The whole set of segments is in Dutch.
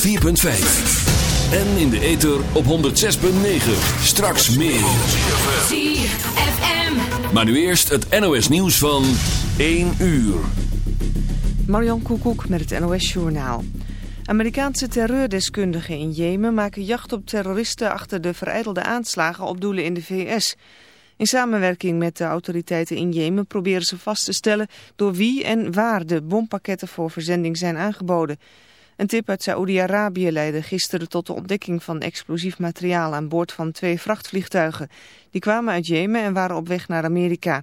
104.5. En in de ether op 106.9. Straks meer. ZFM. Maar nu eerst het NOS nieuws van 1 uur. Marion Koekoek met het NOS Journaal. Amerikaanse terreurdeskundigen in Jemen maken jacht op terroristen achter de vereidelde aanslagen op doelen in de VS. In samenwerking met de autoriteiten in Jemen proberen ze vast te stellen door wie en waar de bompakketten voor verzending zijn aangeboden. Een tip uit Saoedi-Arabië leidde gisteren tot de ontdekking van explosief materiaal aan boord van twee vrachtvliegtuigen. Die kwamen uit Jemen en waren op weg naar Amerika.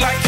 like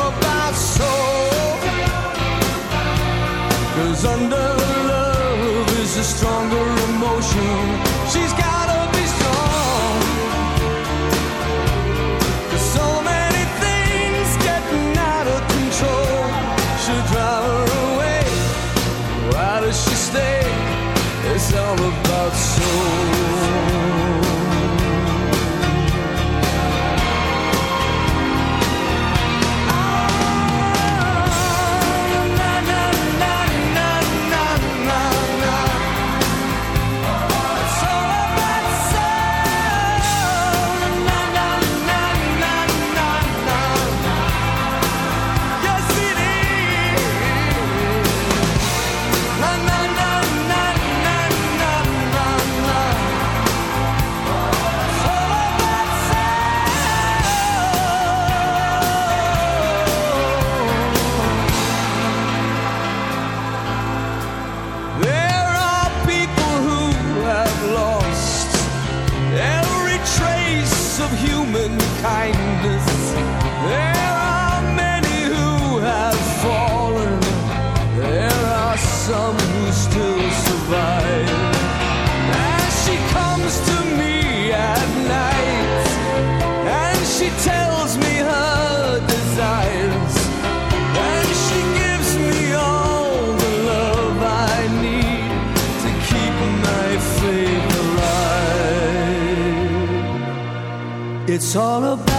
It's all about